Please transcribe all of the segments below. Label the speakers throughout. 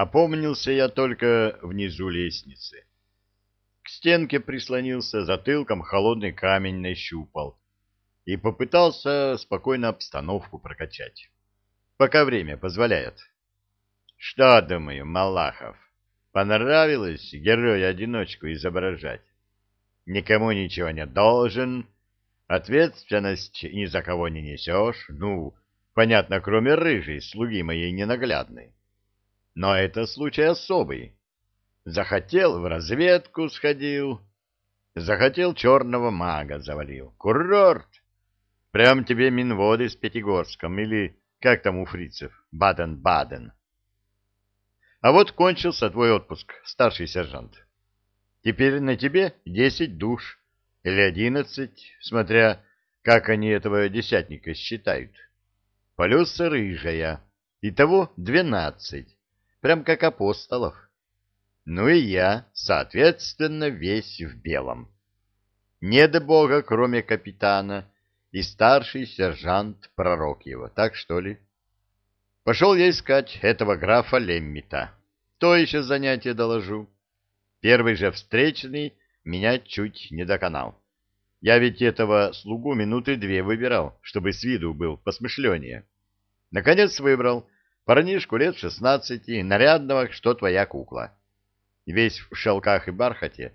Speaker 1: Опомнился я только внизу лестницы. К стенке прислонился, затылком холодный камень нащупал и попытался спокойно обстановку прокачать, пока время позволяет. Что, думаю, Малахов, понравилось героя-одиночку изображать? Никому ничего не должен, ответственность ни за кого не несешь, ну, понятно, кроме рыжей, слуги моей ненаглядной. Но это случай особый. Захотел, в разведку сходил, захотел черного мага завалил. Курорт! Прям тебе Минводы с Пятигорском или, как там у фрицев, Баден-Баден. А вот кончился твой отпуск, старший сержант. Теперь на тебе десять душ или одиннадцать, смотря как они этого десятника считают. Плюс рыжая. Итого двенадцать. Прям как апостолов. Ну и я, соответственно, весь в белом. Нет бога, кроме капитана, и старший сержант пророк его, так что ли? Пошел я искать этого графа Леммита. То еще занятие доложу. Первый же встречный меня чуть не доконал. Я ведь этого слугу минуты две выбирал, чтобы с виду был посмышленнее. Наконец выбрал парнишку лет шестнадцати, нарядного, что твоя кукла. Весь в шелках и бархате,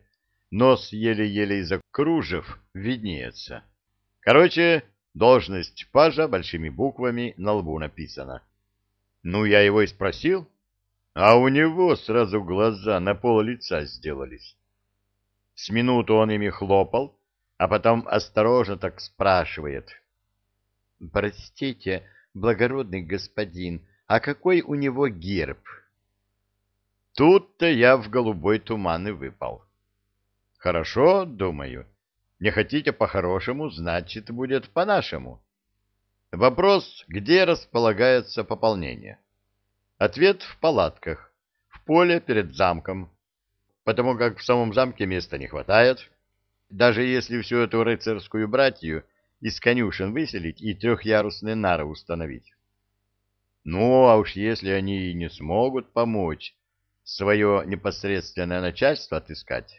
Speaker 1: нос еле-еле из-за кружев виднеется. Короче, должность пажа большими буквами на лбу написана. Ну, я его и спросил, а у него сразу глаза на пол лица сделались. С минуту он ими хлопал, а потом осторожно так спрашивает. — Простите, благородный господин, а какой у него герб? Тут-то я в голубой туман и выпал. Хорошо, думаю. Не хотите по-хорошему, значит, будет по-нашему. Вопрос, где располагается пополнение? Ответ в палатках, в поле перед замком, потому как в самом замке места не хватает. Даже если всю эту рыцарскую братью из конюшен выселить и трехъярусные нары установить. Ну, а уж если они и не смогут помочь свое непосредственное начальство отыскать,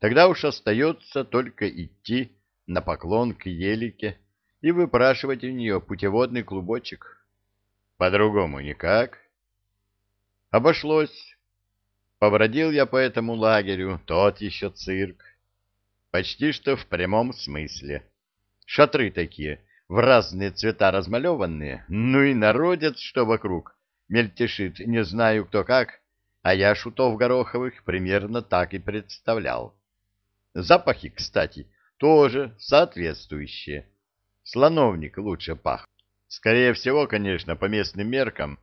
Speaker 1: тогда уж остается только идти на поклон к елике и выпрашивать у нее путеводный клубочек. По-другому никак. Обошлось. Побродил я по этому лагерю, тот еще цирк. Почти что в прямом смысле. Шатры такие, в разные цвета размалеванные, ну и народец, что вокруг, мельтешит, не знаю кто как, а я шутов гороховых примерно так и представлял. Запахи, кстати, тоже соответствующие слоновник лучше пах. Скорее всего, конечно, по местным меркам,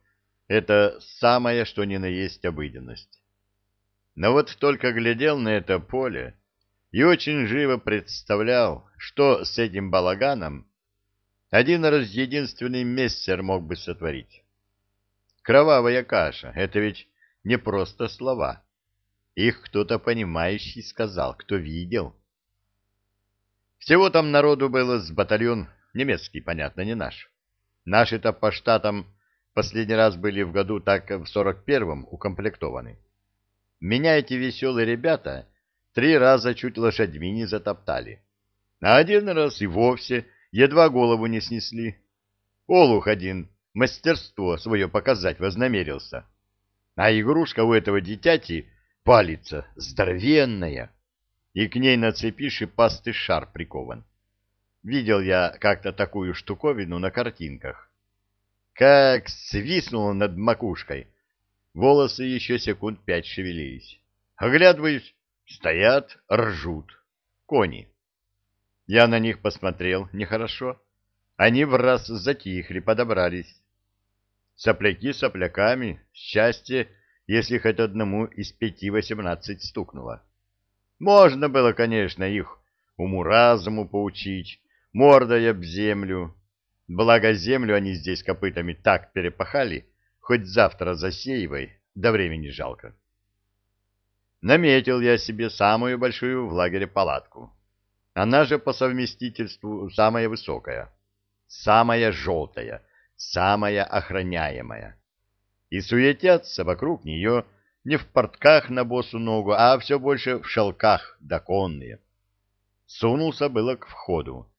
Speaker 1: это самое, что ни на есть обыденность. Но вот только глядел на это поле и очень живо представлял, что с этим балаганом один раз единственный мессер мог бы сотворить. Кровавая каша — это ведь не просто слова. Их кто-то понимающий сказал, кто видел. Всего там народу было с батальон Немецкий, понятно, не наш. Наши-то по штатам последний раз были в году так в сорок первом укомплектованы. Меня эти веселые ребята три раза чуть лошадьми не затоптали. А один раз и вовсе едва голову не снесли. Олух один мастерство свое показать вознамерился. А игрушка у этого дитяти палица здоровенная, и к ней на цепи шипастый шар прикован. Видел я как-то такую штуковину на картинках. Как свистнуло над макушкой. Волосы еще секунд пять шевелились. Оглядываюсь, стоят, ржут. Кони. Я на них посмотрел нехорошо. Они в раз затихли, подобрались. Сопляки сопляками, счастье, если хоть одному из пяти восемнадцать стукнуло. Можно было, конечно, их уму-разуму поучить, мордой об землю. Благо землю они здесь копытами так перепахали, хоть завтра засеивай, до времени жалко. Наметил я себе самую большую в лагере палатку. Она же по совместительству самая высокая, самая желтая, самая охраняемая. и суетятся вокруг нее не в портках на босу ногу, а все больше в шелках доконные. Сунулся было к входу,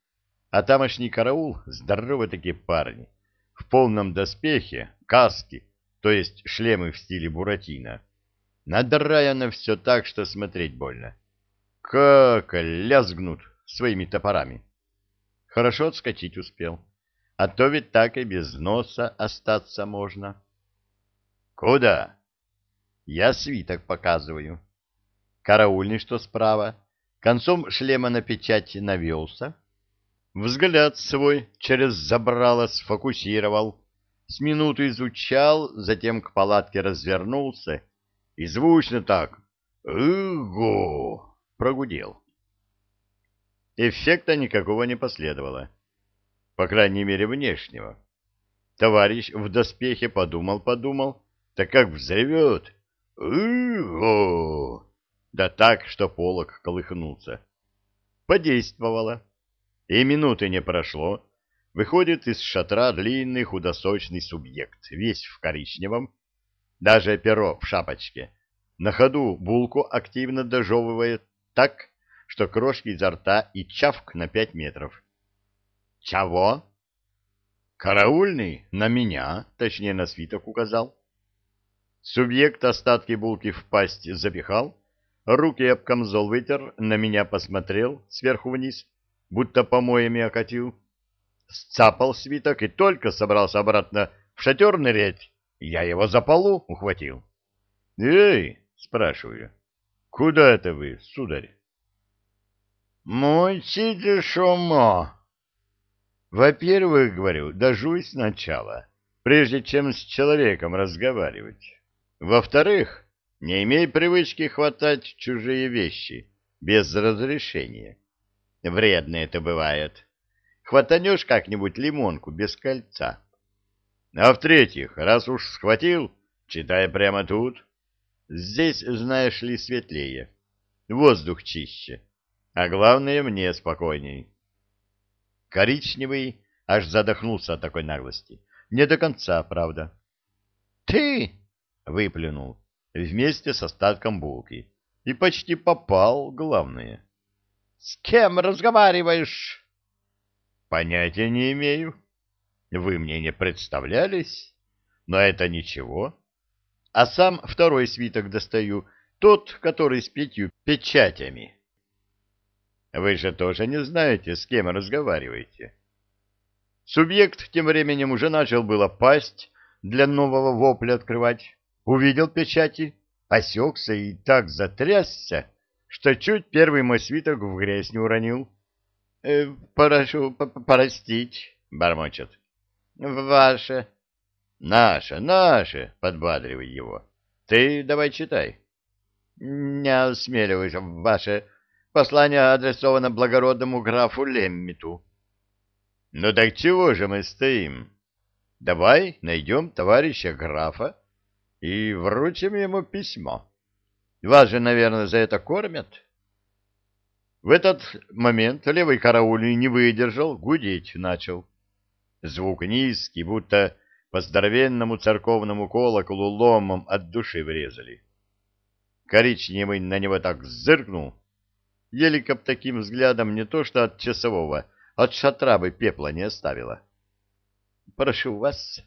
Speaker 1: а тамошний караул, здоровые такие парни, в полном доспехе, каски, то есть шлемы в стиле Буратино, надраяно все так, что смотреть больно. Как лязгнут своими топорами. Хорошо отскочить успел, а то ведь так и без носа остаться можно. Куда? Я свиток показываю. Караульный, что справа, концом шлема на печать навелся, взгляд свой через забрало сфокусировал, с минуту изучал, затем к палатке развернулся и звучно так «Ыго!» Прогудел. Эффекта никакого не последовало, по крайней мере внешнего. Товарищ в доспехе подумал-подумал, так как взревет «Ыго!» Да так, что полок колыхнулся. Подействовало. И минуты не прошло. Выходит из шатра длинный худосочный субъект, весь в коричневом, даже перо в шапочке. На ходу булку активно дожевывает так, что крошки изо рта и чавк на пять метров. «Чего?» «Караульный на меня, точнее на свиток указал». Субъект остатки булки в пасть запихал, руки об камзол вытер, на меня посмотрел сверху вниз, будто помоями окатил, сцапал свиток и только собрался обратно в шатер нырять, я его за полу ухватил. «Эй!» — спрашиваю. «Куда это вы, сударь?» «Мочите шумо!» «Во-первых, — говорю, — дожуй сначала, прежде чем с человеком разговаривать». Во-вторых, не имей привычки хватать чужие вещи без разрешения. Вредно это бывает. Хватанешь как-нибудь лимонку без кольца. А в-третьих, раз уж схватил, читай прямо тут. Здесь, знаешь ли, светлее. Воздух чище. А главное, мне спокойней. Коричневый аж задохнулся от такой наглости. Не до конца, правда. «Ты!» выплюнул вместе с остатком булки и почти попал, главное. — С кем разговариваешь? — Понятия не имею. Вы мне не представлялись, но это ничего. А сам второй свиток достаю, тот, который с пятью печатями. Вы же тоже не знаете, с кем разговариваете. Субъект тем временем уже начал было пасть для нового вопля открывать, увидел печати, осекся и так затрясся, что чуть первый мой свиток в грязь не уронил. «Э, — Прошу простить, — бормочет. — Ваше. — Наше, наше, — подбадривай его. — Ты давай читай. — Не осмеливаюсь, ваше. Послание адресовано благородному графу Леммиту. — Ну так чего же мы стоим? Давай найдем товарища графа, и вручим ему письмо. Вас же, наверное, за это кормят. В этот момент левый караульный не выдержал, гудеть начал. Звук низкий, будто по здоровенному церковному колоколу ломом от души врезали. Коричневый на него так зыркнул. Еликоп таким взглядом не то что от часового, от шатра бы пепла не оставила. — Прошу вас,